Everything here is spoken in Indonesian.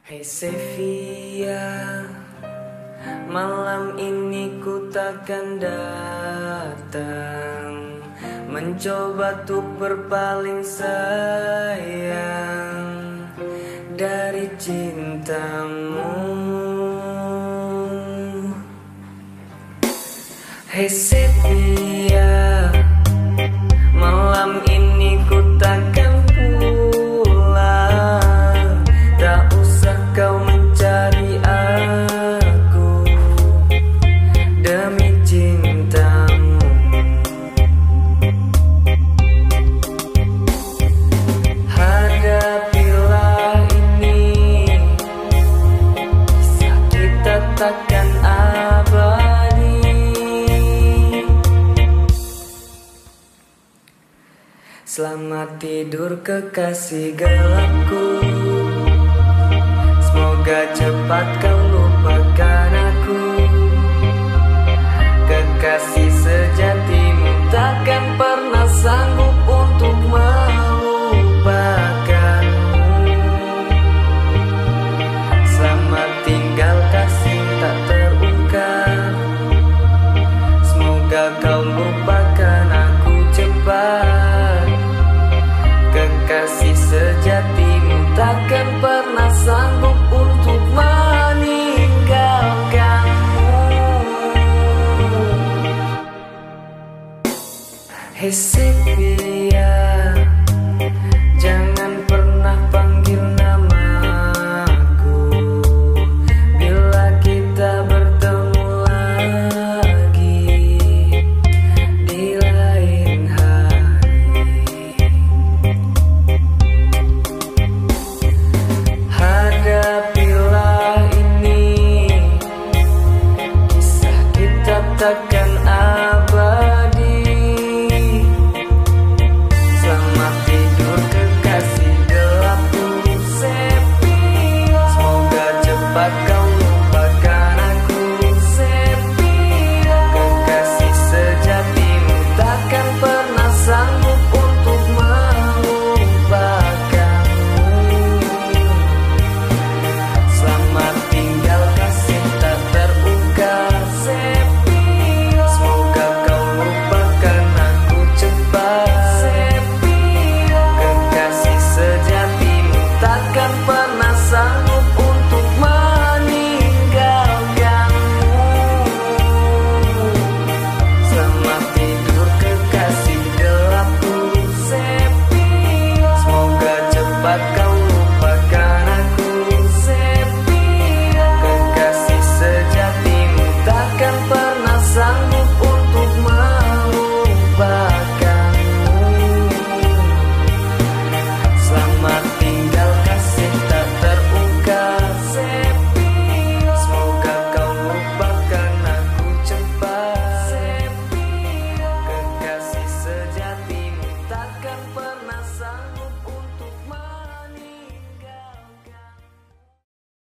Hey Sevia Malam ini ku takkan datang. Mencoba tuh berpaling sayang Dari cintamu. Hey Sevia Selamat tidur kekasih gelapku. Semoga cepat kau Hesek Jangan pernah panggil nama aku Bila kita bertemu lagi Di lain hari. Hadapilah ini. Kisah kita tak passar.